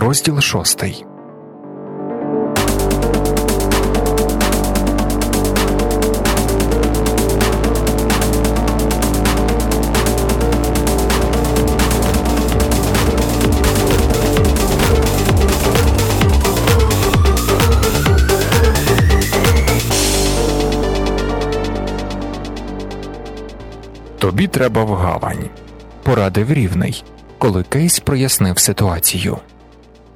Розділ шостий. Тобі треба в гавань, порадив рівний, коли Кейс прояснив ситуацію.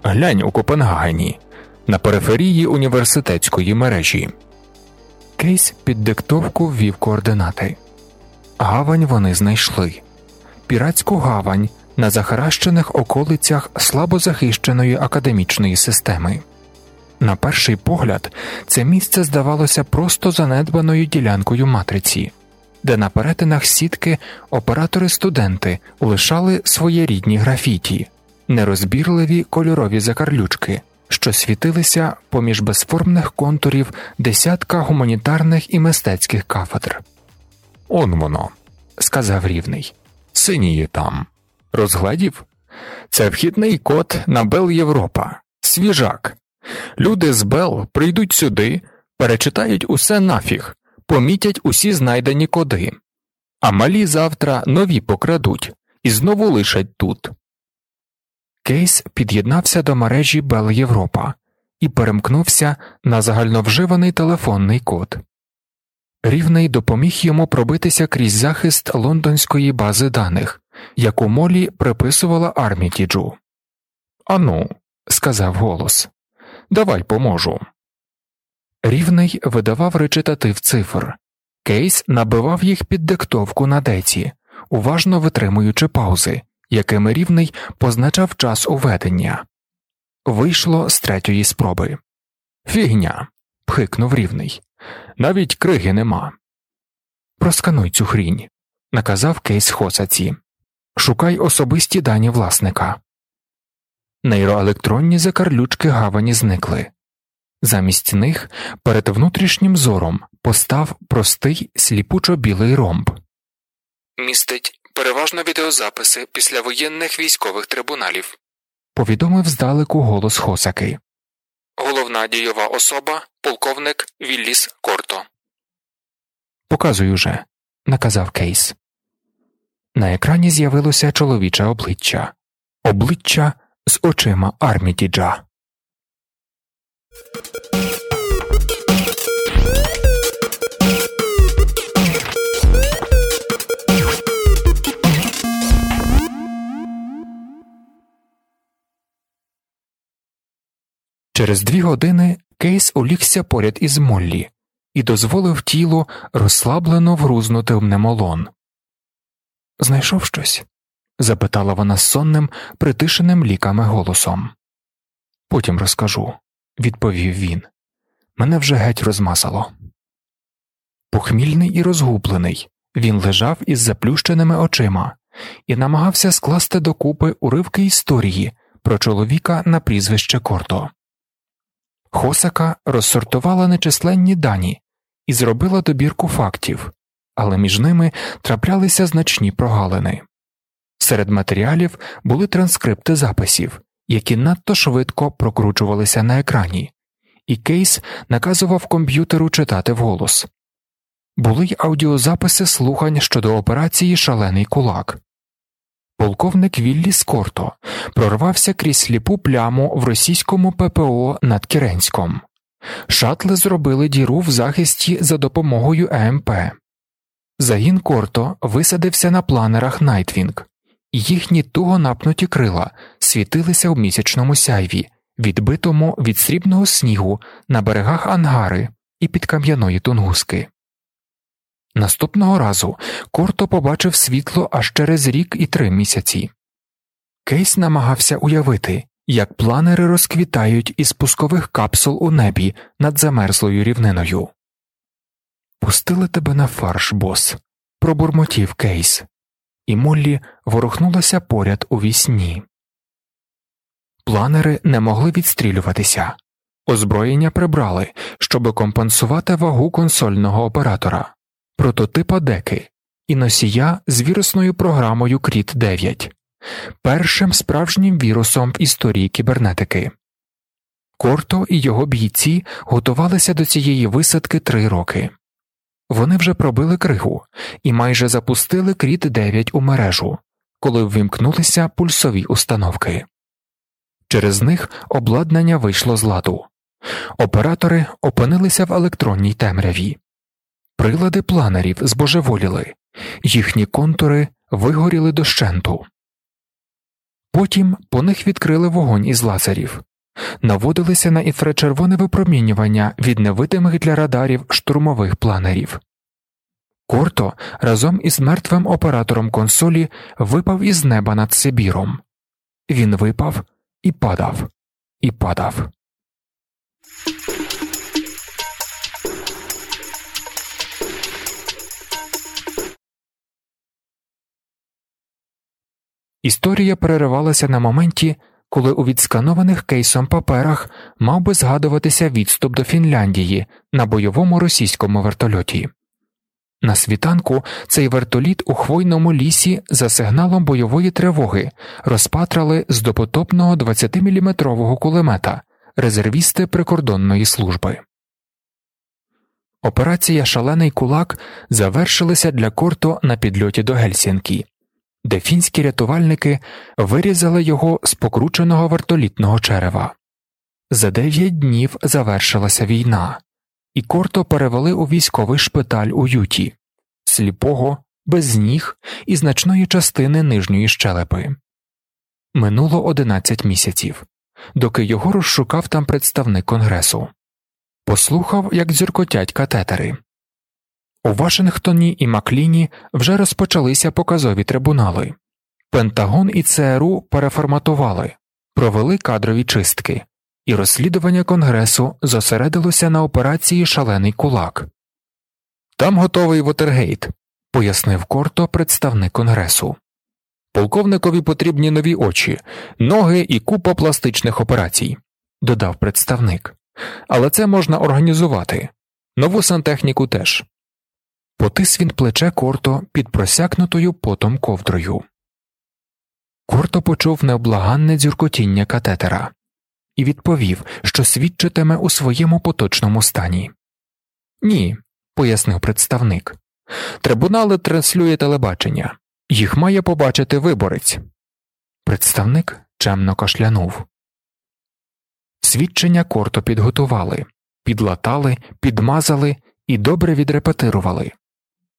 Глянь у Копенгагені, на периферії університетської мережі. Кейс під диктовку ввів координати. Гавань вони знайшли піратську гавань на захаращених околицях слабозахищеної академічної системи. На перший погляд, це місце здавалося просто занедбаною ділянкою матриці де на перетинах сітки оператори-студенти лишали своєрідні графіті, нерозбірливі кольорові закарлючки, що світилися поміж безформних контурів десятка гуманітарних і мистецьких кафедр. Он воно, сказав рівний, синіє там. Розгледів? Це вхідний код на Бел Європа, свіжак. Люди з Бел прийдуть сюди, перечитають усе нафіг, помітять усі знайдені коди, а малі завтра нові покрадуть і знову лишать тут. Кейс під'єднався до мережі Бел Європа і перемкнувся на загальновживаний телефонний код. Рівний допоміг йому пробитися крізь захист лондонської бази даних, яку Молі приписувала Армітіджу. Ану, сказав голос, давай поможу. Рівний видавав речитатив цифр, Кейс набивав їх під диктовку на деці, уважно витримуючи паузи, якими рівний позначав час уведення. Вийшло з третьої спроби. Фігня. пхикнув рівний. Навіть криги нема. Проскануй цю хрінь, наказав Кейс Хосаці. Шукай особисті дані власника. Нейроелектронні закарлючки гавані зникли. Замість них перед внутрішнім зором постав простий сліпучо білий ромб. Містить переважно відеозаписи післявоєнних військових трибуналів, повідомив здалеку голос Хосаки. Головна дієва особа полковник Вілліс Корто. Показуй уже, наказав Кейс. На екрані з'явилося чоловіче обличчя, обличчя з очима Армітіджа. Через дві години Кейс улігся поряд із Моллі і дозволив тілу розслаблено вгрузнути в немолон. Знайшов щось? запитала вона сонним, притишеним ліками голосом. Потім розкажу відповів він. Мене вже геть розмасало. Похмільний і розгублений, він лежав із заплющеними очима і намагався скласти докупи уривки історії про чоловіка на прізвище Корто. Хосака розсортувала нечисленні дані і зробила добірку фактів, але між ними траплялися значні прогалини. Серед матеріалів були транскрипти записів, які надто швидко прокручувалися на екрані, і Кейс наказував комп'ютеру читати вголос. Були й аудіозаписи слухань щодо операції Шалений кулак. Полковник Віллі Скорто прорвався крізь сліпу пляму в російському ППО над Кіренськом. Шатли зробили діру в захисті за допомогою ЕМП. Загін Корто висадився на планерах Найтвінг їхні туго напнуті крила світилися в місячному сяйві, відбитому від срібного снігу на берегах Ангари і Підкам'яної Тунгуски. Наступного разу Корто побачив світло аж через рік і три місяці. Кейс намагався уявити, як планери розквітають із пускових капсул у небі над замерзлою рівниною. Пустили тебе на фарш, бос, пробурмотів Кейс і Моллі ворухнулася поряд уві сні. Планери не могли відстрілюватися, озброєння прибрали, щоб компенсувати вагу консольного оператора, прототипа деки і носія з вірусною програмою Кріт 9, першим справжнім вірусом в історії кібернетики. Корто і його бійці готувалися до цієї висадки три роки. Вони вже пробили кригу і майже запустили кріт 9 у мережу, коли ввімкнулися пульсові установки. Через них обладнання вийшло з ладу. Оператори опинилися в електронній темряві, прилади планерів збожеволіли, їхні контури вигоріли дощенту. Потім по них відкрили вогонь із лазерів, наводилися на інфрачервоне випромінювання від невидимих для радарів штурмових планерів. Корто разом із мертвим оператором консолі випав із неба над Сибіром. Він випав і падав, і падав. Історія переривалася на моменті, коли у відсканованих кейсом паперах мав би згадуватися відступ до Фінляндії на бойовому російському вертольоті. На світанку цей вертоліт у хвойному лісі за сигналом бойової тривоги розпатрали з допотопного 20-мм кулемета резервісти прикордонної служби. Операція Шалений кулак завершилася для Корто на підльоті до Гельсінкі де фінські рятувальники вирізали його з покрученого вертолітного черева. За дев'ять днів завершилася війна, і корто перевели у військовий шпиталь у Юті, сліпого, без ніг і значної частини нижньої щелепи. Минуло одинадцять місяців, доки його розшукав там представник конгресу. Послухав, як дзюркотять катетери, у Вашингтоні і Макліні вже розпочалися показові трибунали. Пентагон і ЦРУ переформатували, провели кадрові чистки, і розслідування Конгресу зосередилося на операції Шалений кулак. Там готовий Вотергейт, пояснив корто представник Конгресу. Полковникові потрібні нові очі, ноги і купа пластичних операцій, додав представник. Але це можна організувати. Нову сантехніку теж. Потис він плече корто під просякнутою потом ковдрою. Корто почув необлаганне дзюркотіння катетера і відповів, що свідчитиме у своєму поточному стані. Ні, пояснив представник. Трибунали транслює телебачення, їх має побачити виборець. Представник чемно кашлянув. Свідчення корто підготували, підлатали, підмазали і добре відрепетирували.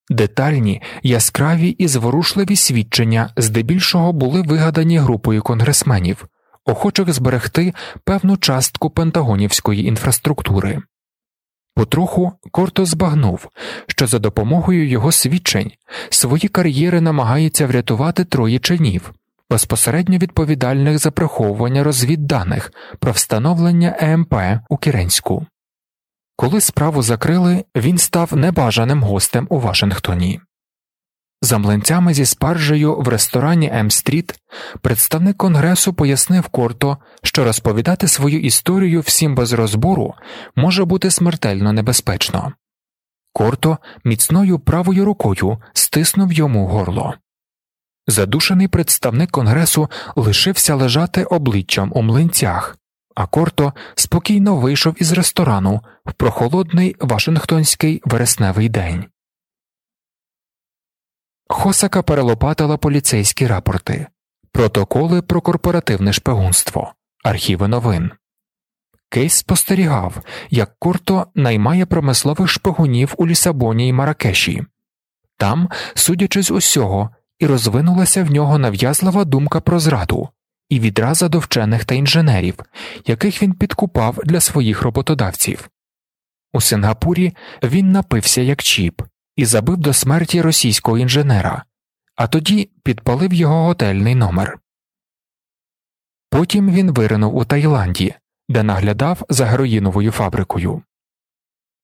Детальні, яскраві і зворушливі свідчення здебільшого були вигадані групою конгресменів, охочих зберегти певну частку пентагонівської інфраструктури. Потроху Корто збагнув, що за допомогою його свідчень свої кар'єри намагається врятувати троє чинів, безпосередньо відповідальних за приховування розвідданих про встановлення ЕМП у Кіренську. Коли справу закрили, він став небажаним гостем у Вашингтоні. За млинцями зі спаржею в ресторані М-стріт представник конгресу пояснив Корто, що розповідати свою історію всім без розбору може бути смертельно небезпечно. Корто міцною правою рукою стиснув йому горло. Задушений представник конгресу лишився лежати обличчям у млинцях, а Корто спокійно вийшов із ресторану в прохолодний Вашингтонський вересневий день. Хосака перелопатила поліцейські рапорти, протоколи про корпоративне шпигунство, архіви новин. Кейс спостерігав, як Корто наймає промислових шпигунів у Лісабоні і Маракеші. Там, судячи з усього, і розвинулася в нього нав'язлива думка про зраду, і відраза до вчених та інженерів, яких він підкупав для своїх роботодавців. У Сингапурі він напився як чіп і забив до смерті російського інженера, а тоді підпалив його готельний номер. Потім він виринув у Таїланді, де наглядав за героїновою фабрикою.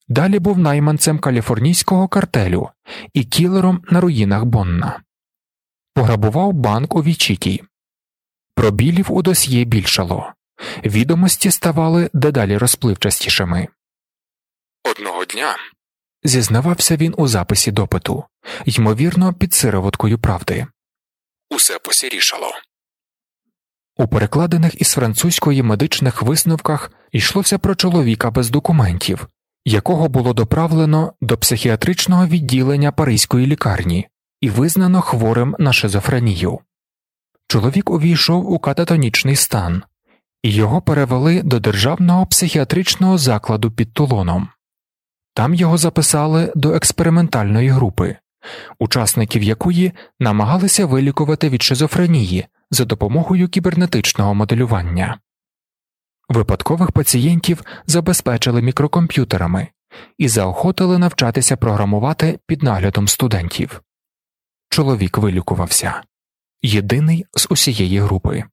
Далі був найманцем каліфорнійського картелю і кілером на руїнах Бонна, пограбував банк у Вічіті. Пробілів у досьє більшало, відомості ставали дедалі розпливчастішими. Одного дня зізнавався він у записі допиту, ймовірно, під сироваткою правди. Усе посірішало. У перекладених із французької медичних висновках йшлося про чоловіка без документів, якого було доправлено до психіатричного відділення Паризької лікарні і визнано хворим на шизофренію. Чоловік увійшов у кататонічний стан, і його перевели до державного психіатричного закладу під Тулоном. Там його записали до експериментальної групи, учасників якої намагалися вилікувати від шизофренії за допомогою кібернетичного моделювання. Випадкових пацієнтів забезпечили мікрокомп'ютерами і заохотили навчатися програмувати під наглядом студентів. Чоловік вилікувався єдиний з усієї групи.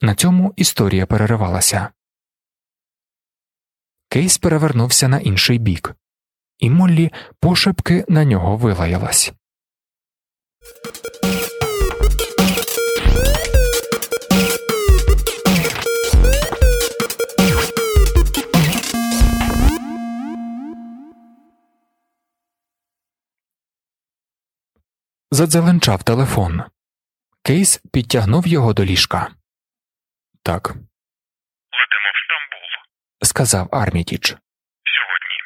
На цьому історія переривалася. Кейс перевернувся на інший бік, і Моллі пошепки на нього вилаялась. Задзеленчав телефон. Кейс підтягнув його до ліжка. Так. Летимо в Стамбул. сказав Армітіч. Сьогодні.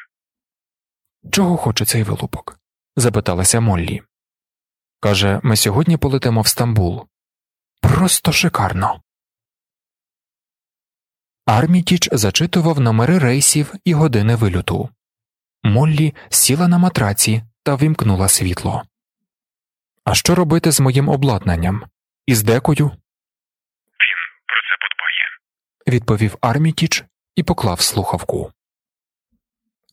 Чого хоче цей вилупок? запиталася Моллі. Каже, ми сьогодні полетимо в Стамбул. Просто шикарно. Армітіч зачитував номери рейсів і години вильоту. Моллі сіла на матраці та вимкнула світло. А що робити з моїм обладнанням? Із декою? Він про це подбає. відповів Армітіч і поклав слухавку.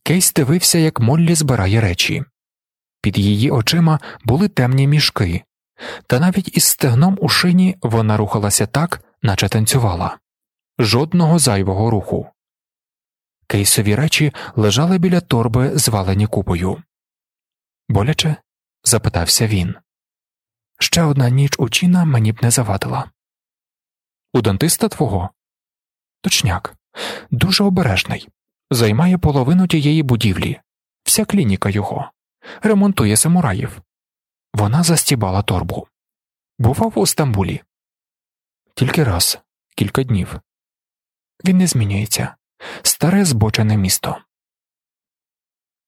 Кейс дивився, як Моллі збирає речі. Під її очима були темні мішки, та навіть із стегном у шині вона рухалася так, наче танцювала жодного зайвого руху. Кейсові речі лежали біля торби, звалені купою. Боляче? запитався він. Ще одна ніч у Чіна мені б не завадила. У дантиста твого? Точняк, дуже обережний. Займає половину тієї будівлі, вся клініка його, ремонтує самураїв. Вона застібала торбу. Бував у Стамбулі. Тільки раз, кілька днів. Він не змінюється старе збочене місто.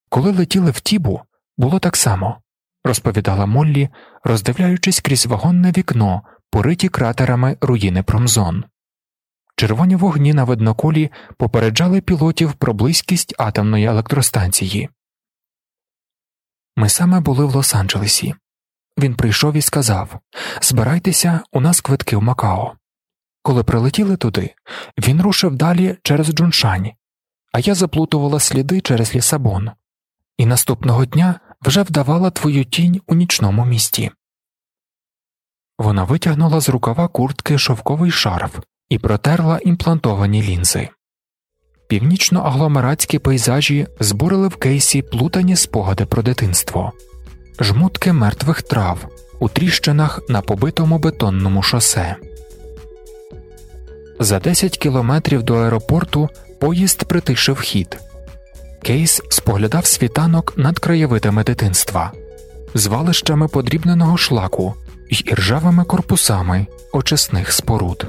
Коли летіли в Тібу, було так само, розповідала Моллі, роздивляючись крізь вагонне вікно, пориті кратерами руїни промзон. Червоні вогні на видноколі попереджали пілотів про близькість атомної електростанції. Ми саме були в Лос-Анджелесі. Він прийшов і сказав Збирайтеся, у нас квитки в Макао. Коли прилетіли туди, він рушив далі через Джуншань, а я заплутувала сліди через Лісабон, і наступного дня вже вдавала твою тінь у нічному місті. Вона витягнула з рукава куртки шовковий шарф і протерла імплантовані лінзи. Північно-агломератські пейзажі збурили в кейсі плутані спогади про дитинство, жмутки мертвих трав у тріщинах на побитому бетонному шосе. За 10 кілометрів до аеропорту поїзд притишив хід. Кейс споглядав світанок над краєвидами дитинства, звалищами подрібненого шлаку й іржавими корпусами очисних споруд.